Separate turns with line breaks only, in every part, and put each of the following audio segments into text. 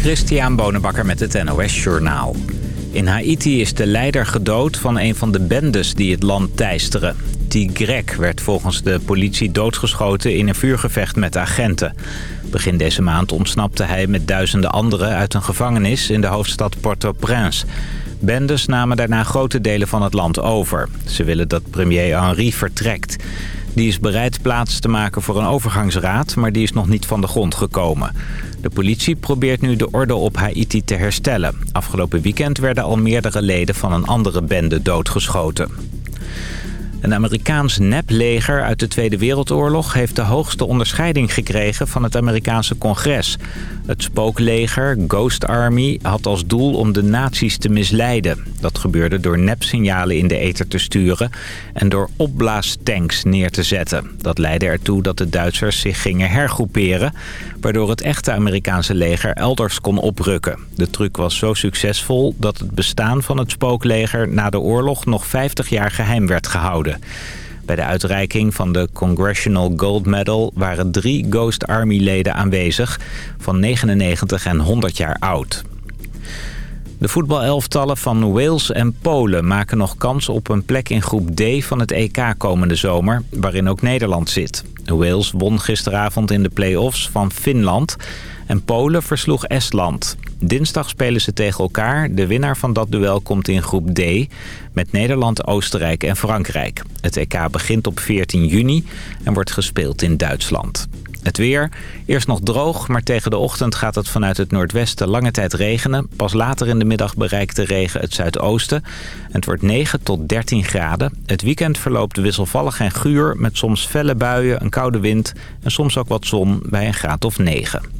Christian Bonenbakker met het NOS Journaal. In Haiti is de leider gedood van een van de bendes die het land teisteren. Tigrek werd volgens de politie doodgeschoten in een vuurgevecht met agenten. Begin deze maand ontsnapte hij met duizenden anderen uit een gevangenis in de hoofdstad Port-au-Prince. Bendes namen daarna grote delen van het land over. Ze willen dat premier Henri vertrekt. Die is bereid plaats te maken voor een overgangsraad, maar die is nog niet van de grond gekomen. De politie probeert nu de orde op Haiti te herstellen. Afgelopen weekend werden al meerdere leden van een andere bende doodgeschoten. Een Amerikaans nepleger uit de Tweede Wereldoorlog heeft de hoogste onderscheiding gekregen van het Amerikaanse congres. Het spookleger, Ghost Army, had als doel om de nazi's te misleiden. Dat gebeurde door nepsignalen in de ether te sturen en door opblaastanks neer te zetten. Dat leidde ertoe dat de Duitsers zich gingen hergroeperen, waardoor het echte Amerikaanse leger elders kon oprukken. De truc was zo succesvol dat het bestaan van het spookleger na de oorlog nog 50 jaar geheim werd gehouden. Bij de uitreiking van de Congressional Gold Medal waren drie Ghost Army-leden aanwezig van 99 en 100 jaar oud. De voetbalelftallen van Wales en Polen maken nog kans op een plek in groep D van het EK komende zomer, waarin ook Nederland zit. Wales won gisteravond in de play-offs van Finland en Polen versloeg Estland. Dinsdag spelen ze tegen elkaar. De winnaar van dat duel komt in groep D met Nederland, Oostenrijk en Frankrijk. Het EK begint op 14 juni en wordt gespeeld in Duitsland. Het weer. Eerst nog droog, maar tegen de ochtend gaat het vanuit het noordwesten lange tijd regenen. Pas later in de middag bereikt de regen het zuidoosten. Het wordt 9 tot 13 graden. Het weekend verloopt wisselvallig en guur met soms felle buien, een koude wind en soms ook wat zon bij een graad of 9.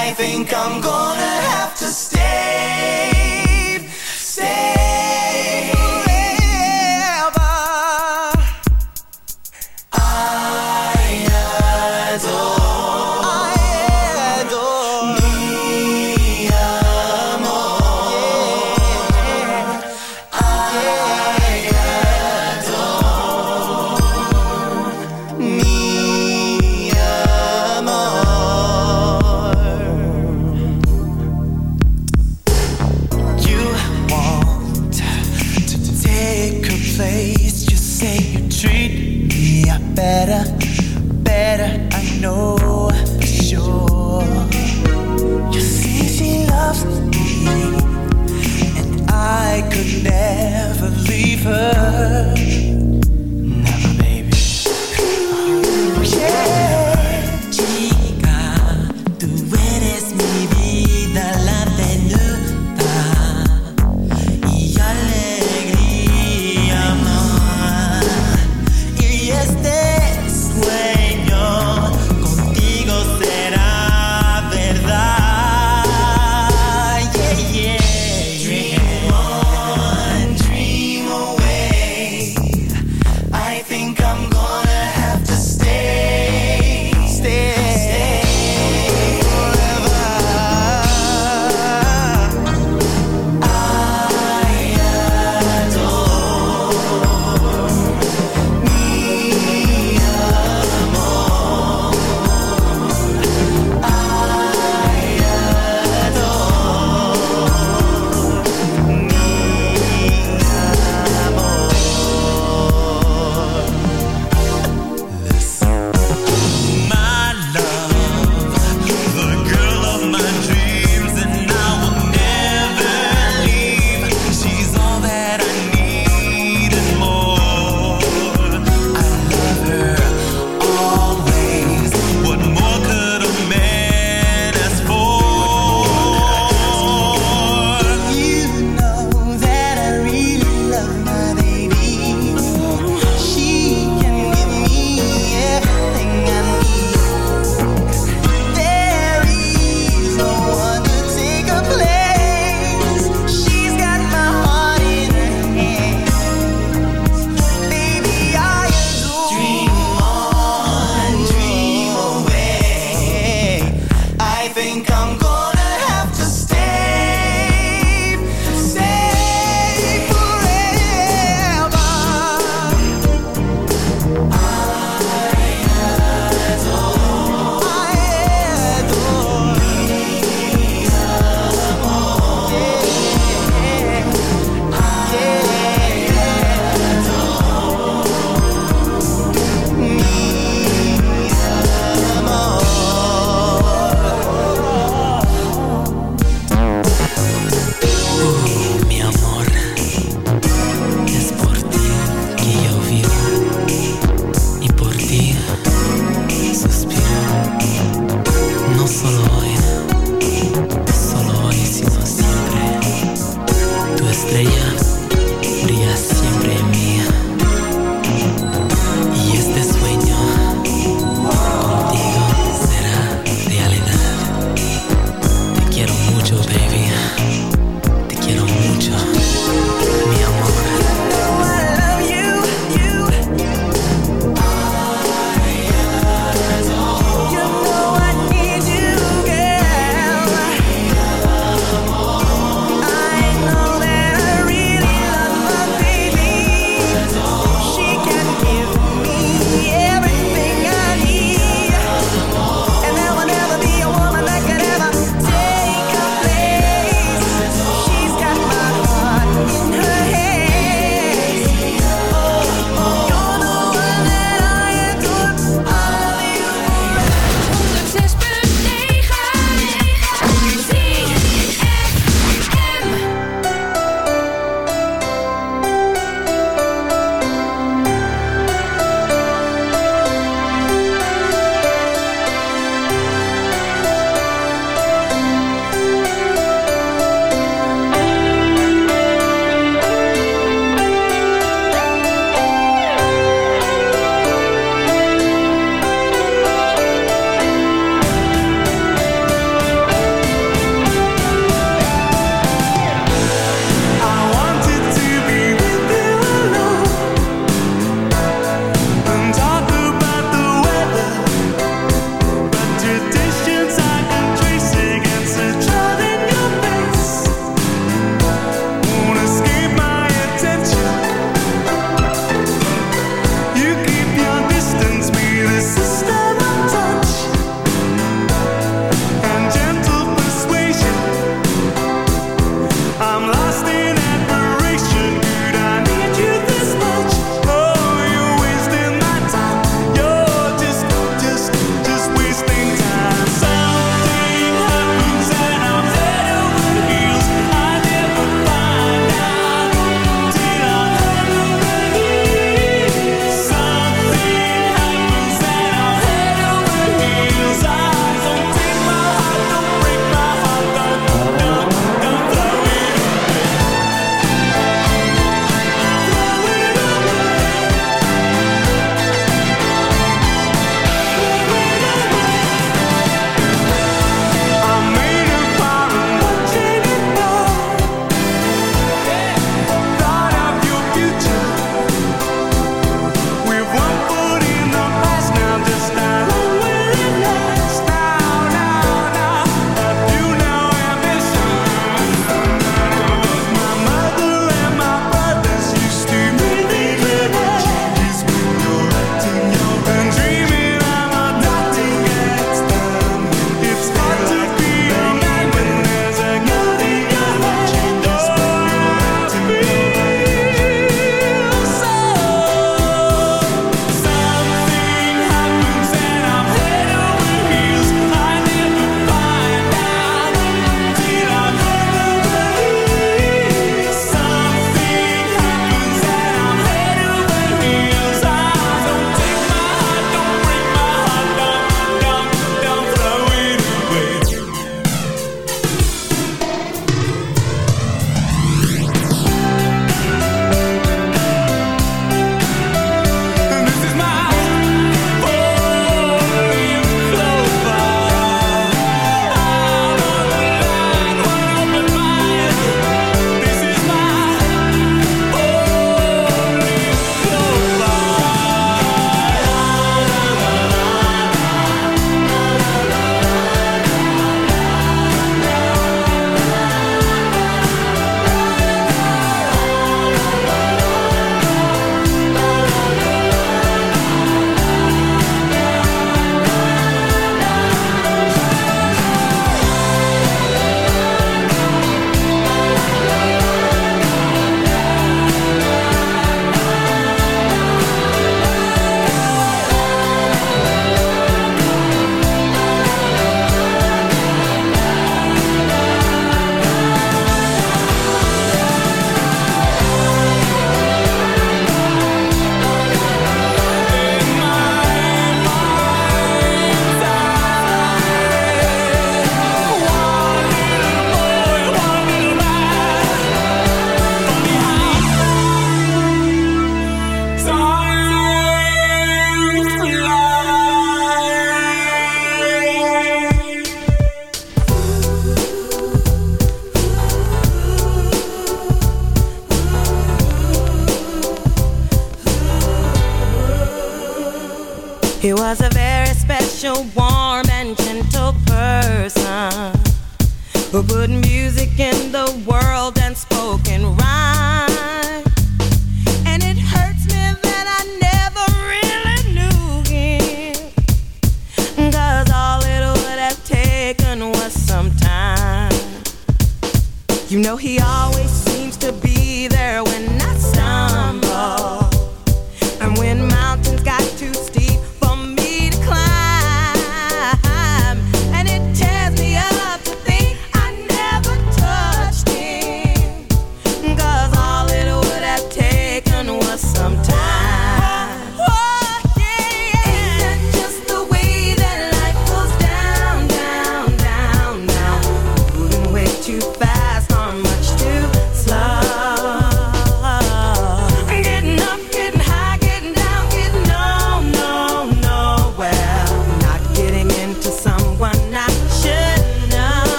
I think I'm gonna have
to stay.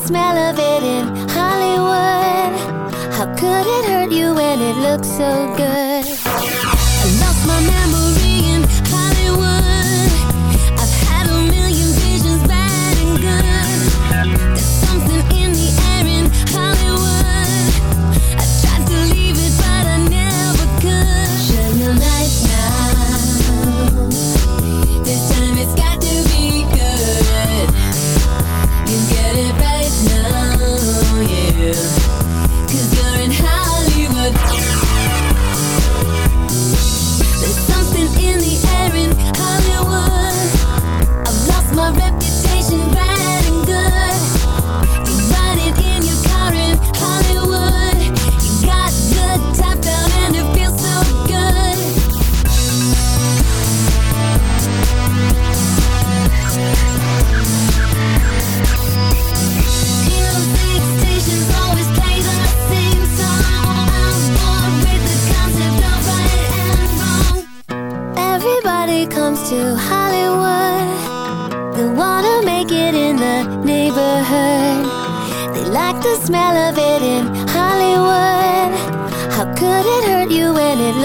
the smell of it in Hollywood How could it hurt you when it looked so good? I lost my memory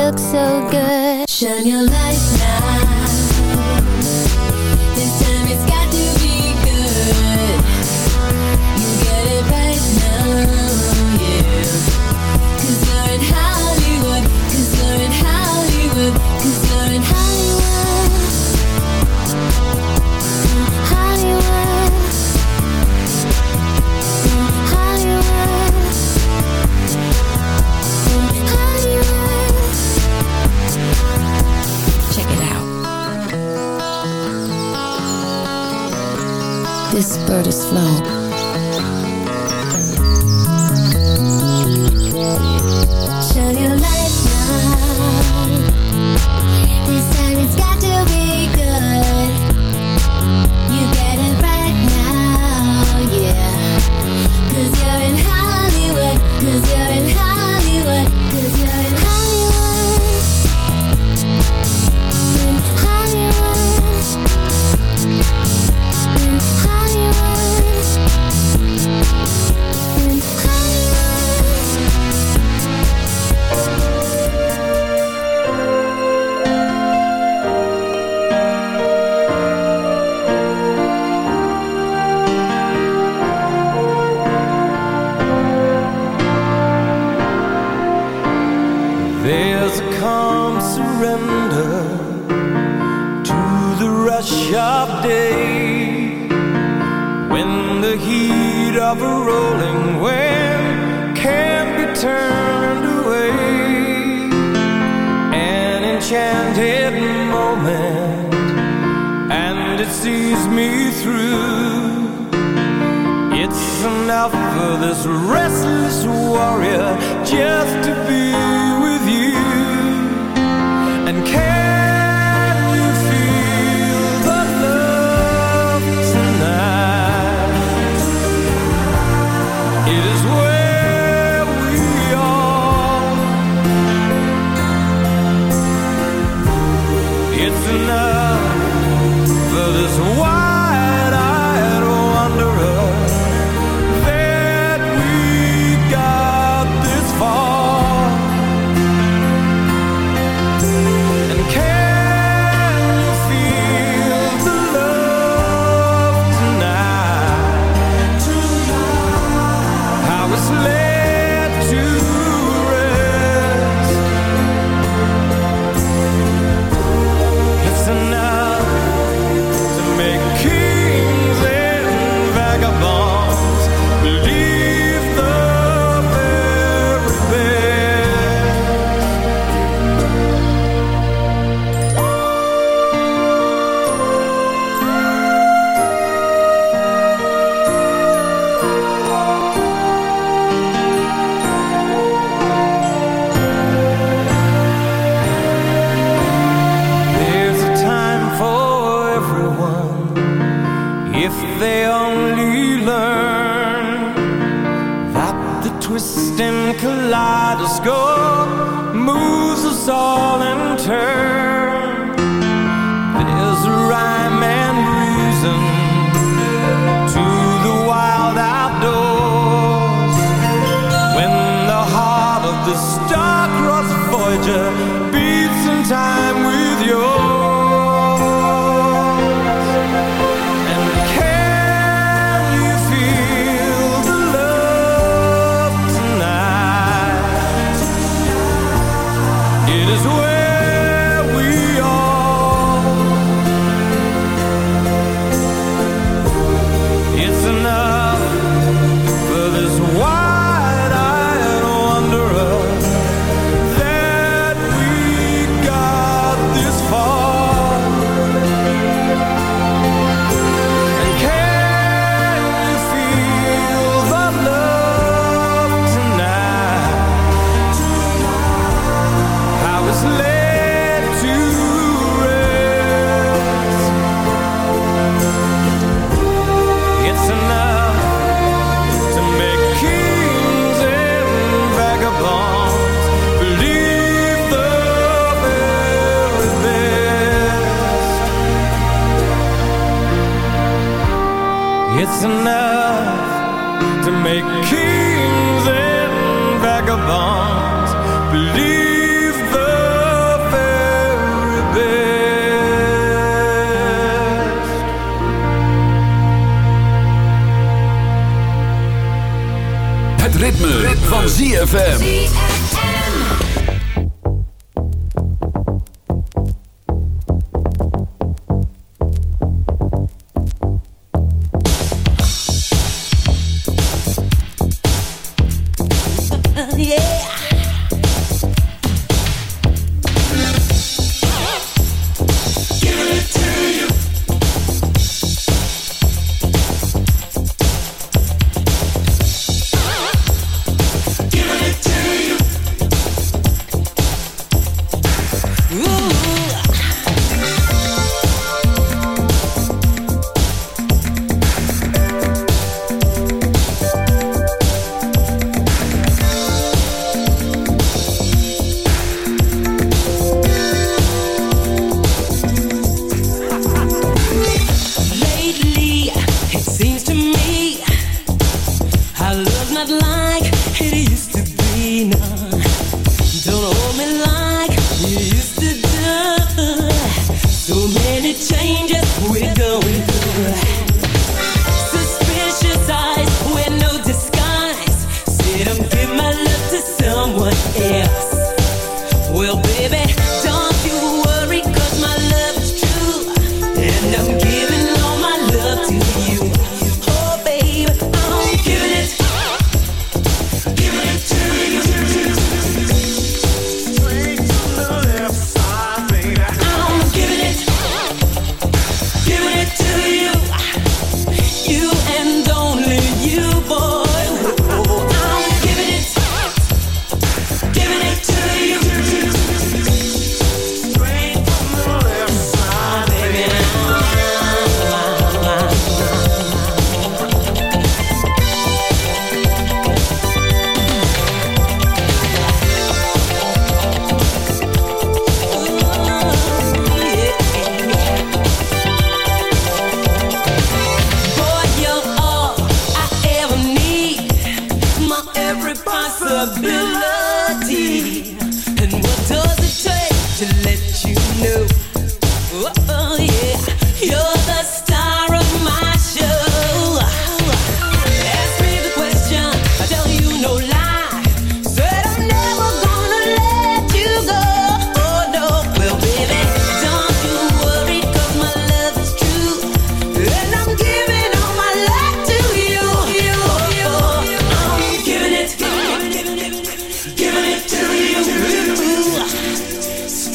looks so good? Shine your light bird is flown.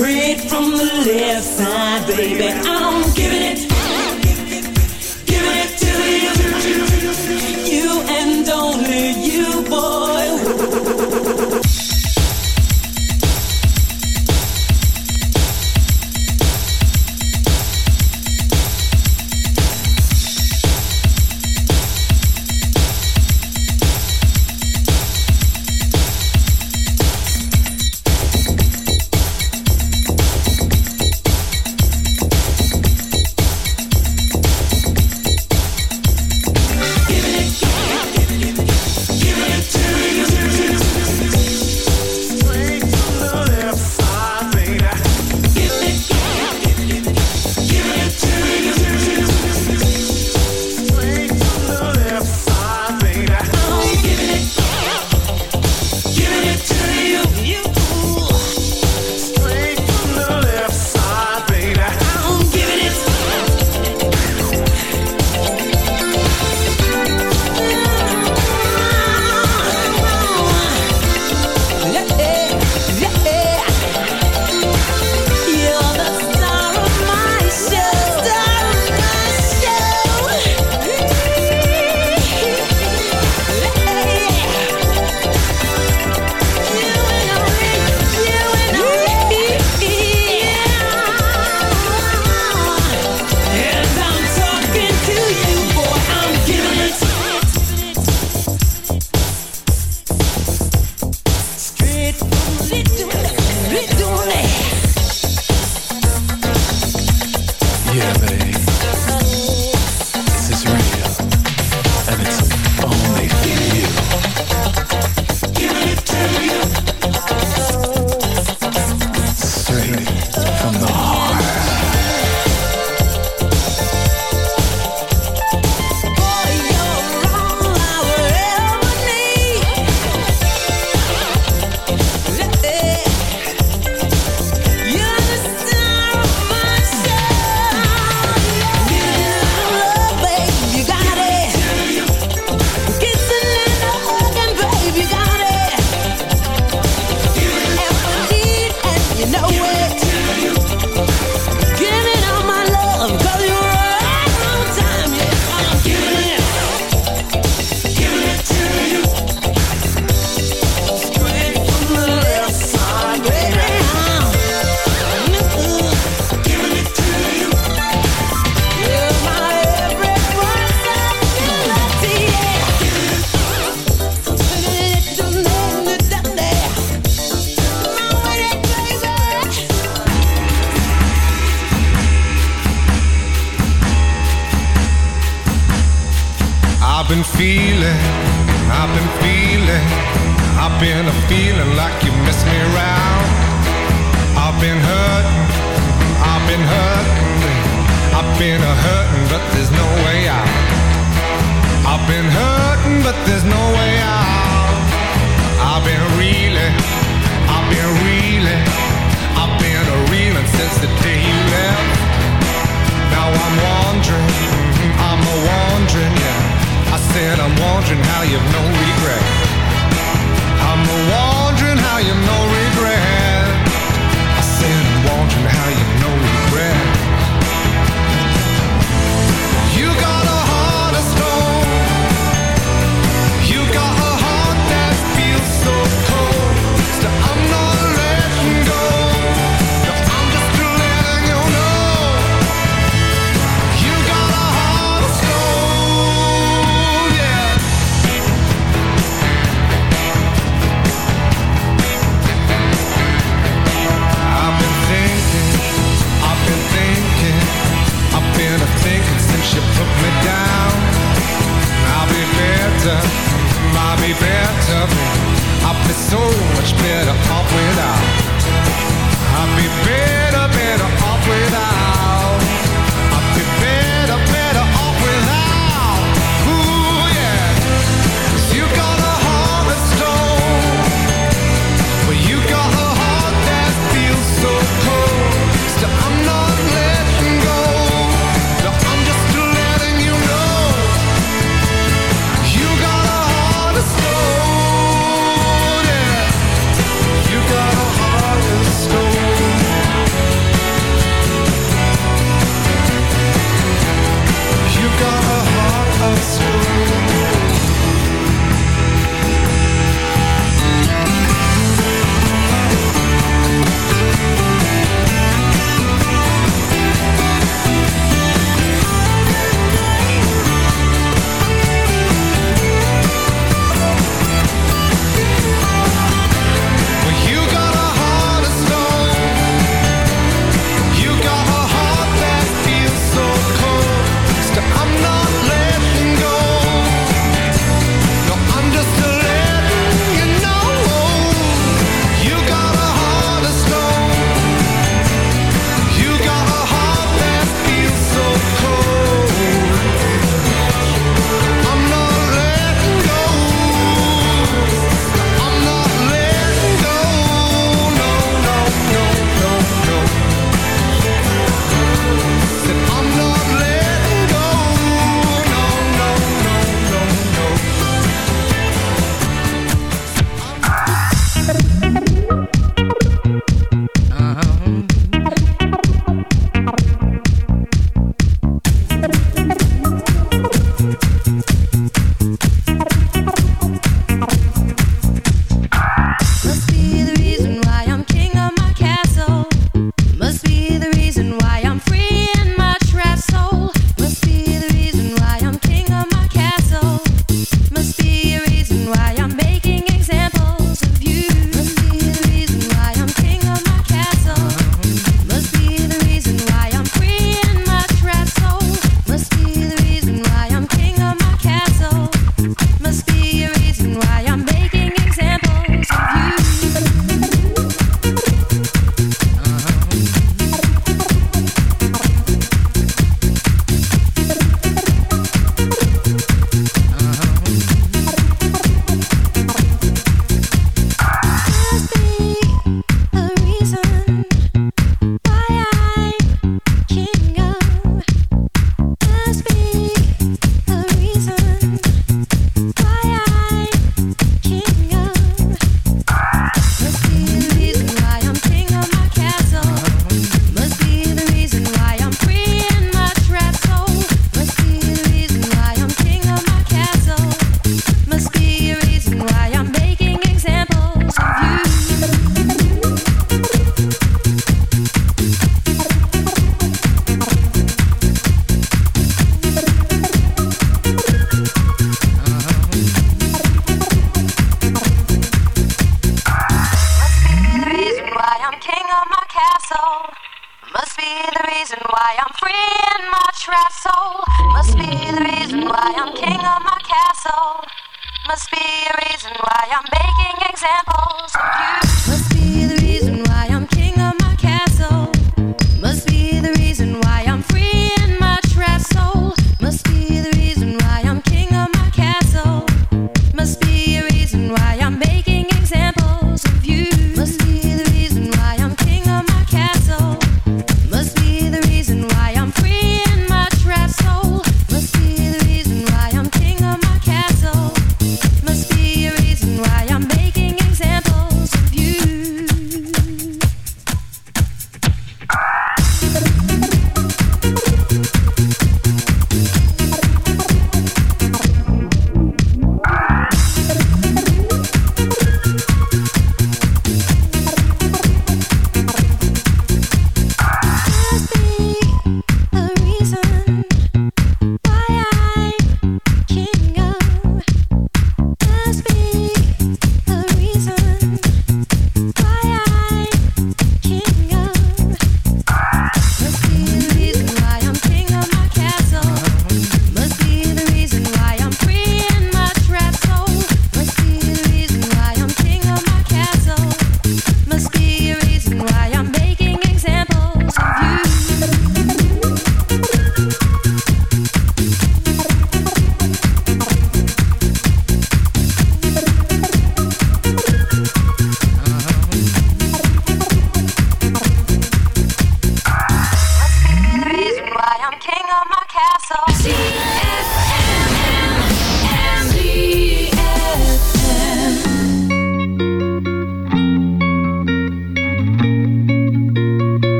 straight from the left side, baby. I'm giving it, giving it to you, you and only you, boy.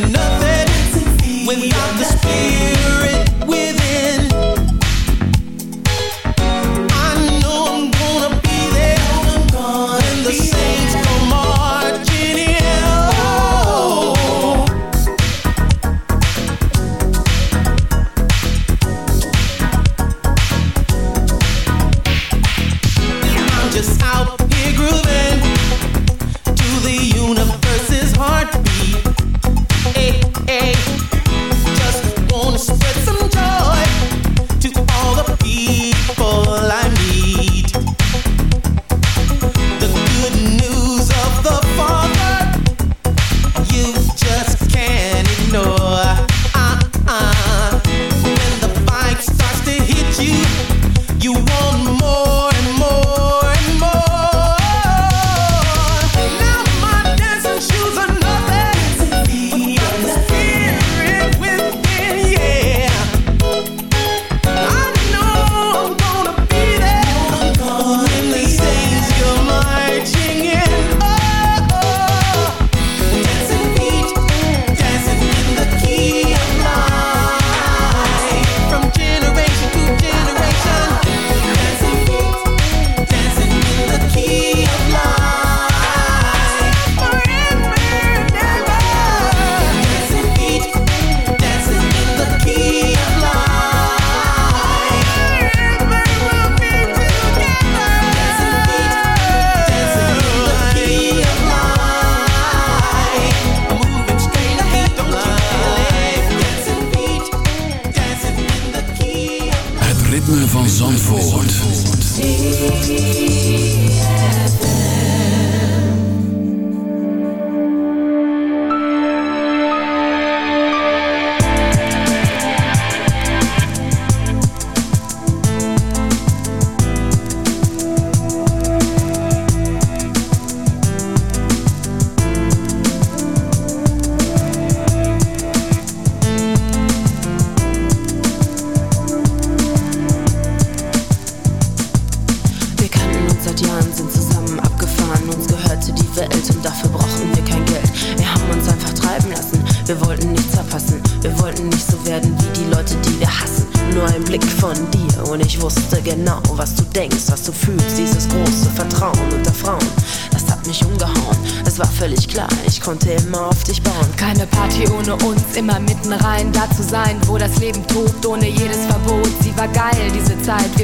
you're van Zandvoort.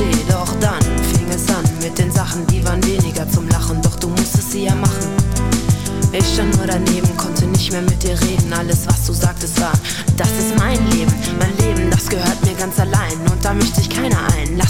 Verstehe. Doch dann fing es an mit den Sachen, die waren weniger zum Lachen. Doch du musstest sie ja machen. Ich stand nur daneben, konnte nicht mehr mit dir reden. Alles, was du sagtest, war, das ist mein Leben. Mein Leben, das gehört mir ganz allein. Und da mischt sich keiner ein. Lass